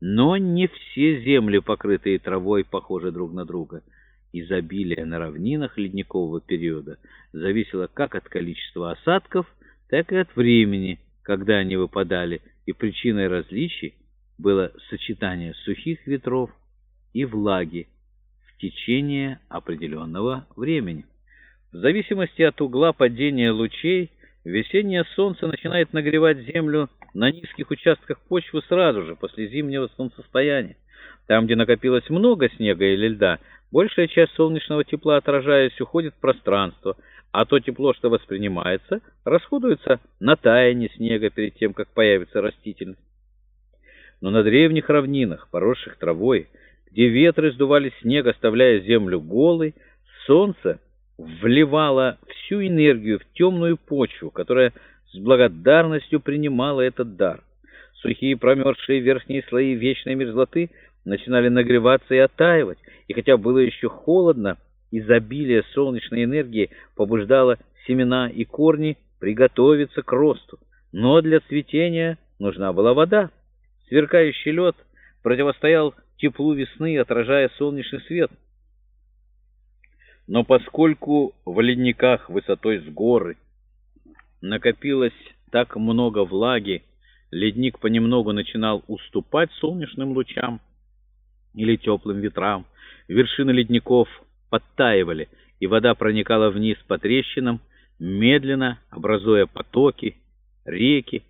Но не все земли, покрытые травой, похожи друг на друга. Изобилие на равнинах ледникового периода зависело как от количества осадков, так и от времени, когда они выпадали, и причиной различий было сочетание сухих ветров и влаги в течение определенного времени. В зависимости от угла падения лучей, весеннее солнце начинает нагревать землю на низких участках почвы сразу же, после зимнего солнцестояния. Там, где накопилось много снега или льда, большая часть солнечного тепла, отражаясь, уходит в пространство, а то тепло, что воспринимается, расходуется на таяние снега перед тем, как появится растительность. Но на древних равнинах, поросших травой, где ветры сдували снег, оставляя землю голой, солнце вливало всю энергию в темную почву, которая с благодарностью принимала этот дар. Сухие промерзшие верхние слои вечной мерзлоты начинали нагреваться и оттаивать, и хотя было еще холодно, изобилие солнечной энергии побуждало семена и корни приготовиться к росту. Но для цветения нужна была вода. Сверкающий лед противостоял теплу весны, отражая солнечный свет. Но поскольку в ледниках высотой с горы накопилось так много влаги, ледник понемногу начинал уступать солнечным лучам или теплым ветрам. Вершины ледников подтаивали, и вода проникала вниз по трещинам, медленно образуя потоки, реки,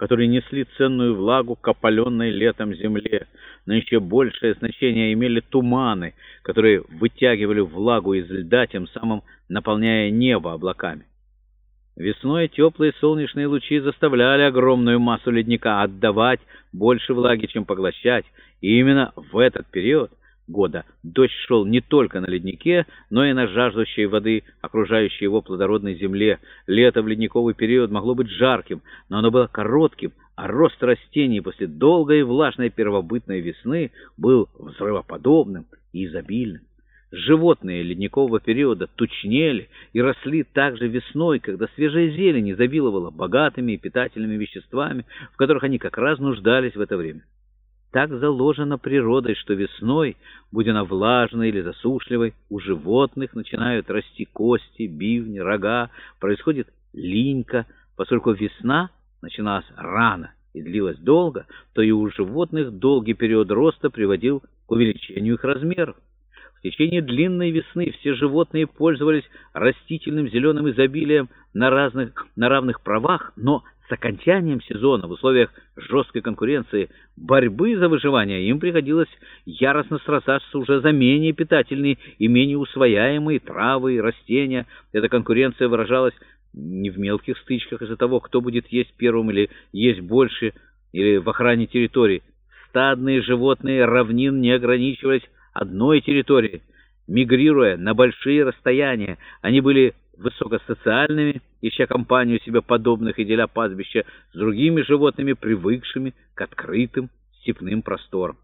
которые несли ценную влагу к опаленной летом земле. Но еще большее значение имели туманы, которые вытягивали влагу из льда, тем самым наполняя небо облаками. Весной теплые солнечные лучи заставляли огромную массу ледника отдавать больше влаги, чем поглощать, и именно в этот период года дождь шел не только на леднике, но и на жаждущей воды, окружающей его плодородной земле. Лето в ледниковый период могло быть жарким, но оно было коротким, а рост растений после долгой влажной первобытной весны был взрывоподобным и изобильным. Животные ледникового периода тучнели и росли также весной, когда свежая зелень изобиловала богатыми и питательными веществами, в которых они как раз нуждались в это время. Так заложено природой, что весной, будь она влажной или засушливой, у животных начинают расти кости, бивни, рога, происходит линька. Поскольку весна начиналась рано и длилась долго, то и у животных долгий период роста приводил к увеличению их размеров. В течение длинной весны все животные пользовались растительным зеленым изобилием на, разных, на равных правах, но с окончанием сезона в условиях жесткой конкуренции борьбы за выживание им приходилось яростно сражаться уже за менее питательные и менее усвояемые травы и растения. Эта конкуренция выражалась не в мелких стычках из-за того, кто будет есть первым или есть больше, или в охране территории. Стадные животные равнин не ограничивались одной территорией. Мигрируя на большие расстояния, они были высокосоциальными, ища компанию себе подобных и деля пастбища с другими животными, привыкшими к открытым степным просторам.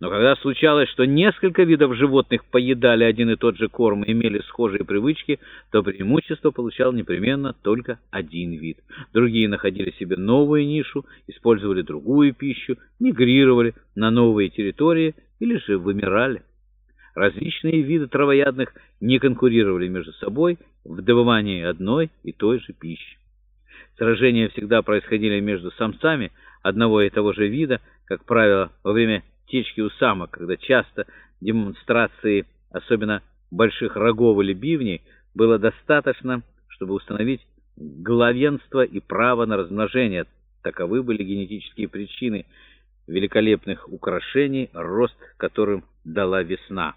Но когда случалось, что несколько видов животных поедали один и тот же корм и имели схожие привычки, то преимущество получал непременно только один вид. Другие находили себе новую нишу, использовали другую пищу, мигрировали на новые территории или же вымирали. Различные виды травоядных не конкурировали между собой в добывании одной и той же пищи. Сражения всегда происходили между самцами одного и того же вида, как правило, во время течки у самок, когда часто демонстрации, особенно больших рогов или бивней, было достаточно, чтобы установить главенство и право на размножение. Таковы были генетические причины великолепных украшений, рост которым дала весна.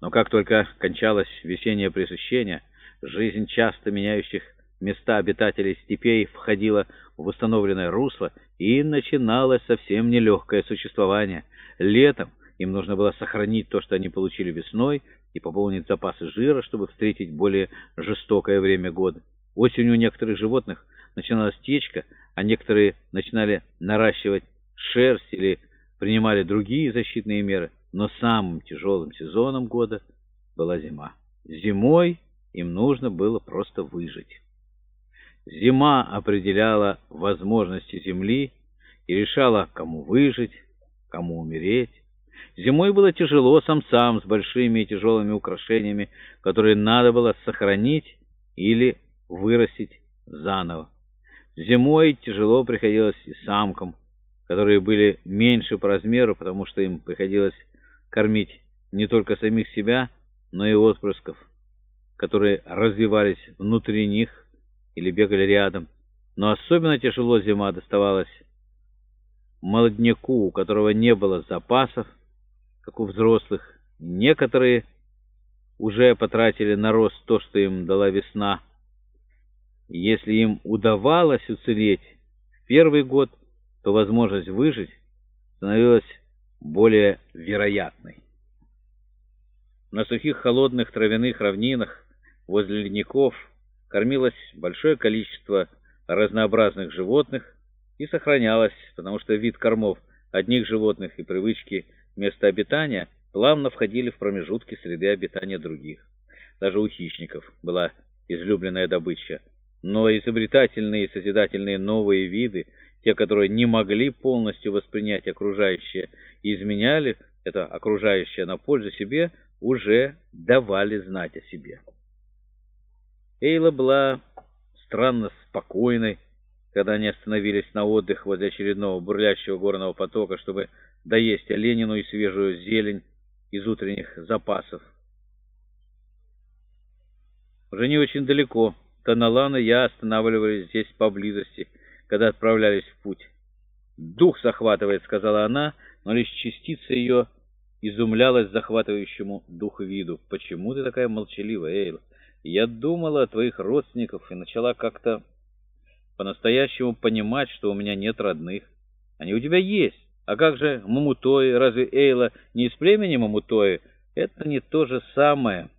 Но как только кончалось весеннее пресыщение, жизнь часто меняющих места обитателей степей входила в установленное русло, и начиналось совсем нелегкое существование. Летом им нужно было сохранить то, что они получили весной, и пополнить запасы жира, чтобы встретить более жестокое время года. Осенью у некоторых животных начиналась течка, а некоторые начинали наращивать шерсть или принимали другие защитные меры. Но самым тяжелым сезоном года была зима. Зимой им нужно было просто выжить. Зима определяла возможности Земли и решала, кому выжить, кому умереть. Зимой было тяжело самцам с большими и тяжелыми украшениями, которые надо было сохранить или вырастить заново. Зимой тяжело приходилось и самкам, которые были меньше по размеру, потому что им приходилось кормить не только самих себя, но и отпрысков, которые развивались внутри них или бегали рядом. Но особенно тяжело зима доставалась молодняку, у которого не было запасов, как у взрослых. Некоторые уже потратили на рост то, что им дала весна. Если им удавалось уцелеть в первый год, то возможность выжить становилась более вероятной. На сухих холодных травяных равнинах возле ледников кормилось большое количество разнообразных животных и сохранялось, потому что вид кормов одних животных и привычки места обитания плавно входили в промежутки среды обитания других. Даже у хищников была излюбленная добыча. Но изобретательные и созидательные новые виды, те, которые не могли полностью воспринять окружающее и изменяли это окружающее на пользу себе, уже давали знать о себе. Эйла была странно спокойной, когда они остановились на отдых возле очередного бурлящего горного потока, чтобы доесть оленину и свежую зелень из утренних запасов. Уже не очень далеко. Таналан и я останавливались здесь поблизости, когда отправлялись в путь. «Дух захватывает», — сказала она, но лишь частица ее изумлялась захватывающему дух виду. «Почему ты такая молчаливая, Эйла? Я думала о твоих родственниках и начала как-то по-настоящему понимать, что у меня нет родных. Они у тебя есть. А как же Мамутои? Разве Эйла не из племени Мамутои? Это не то же самое».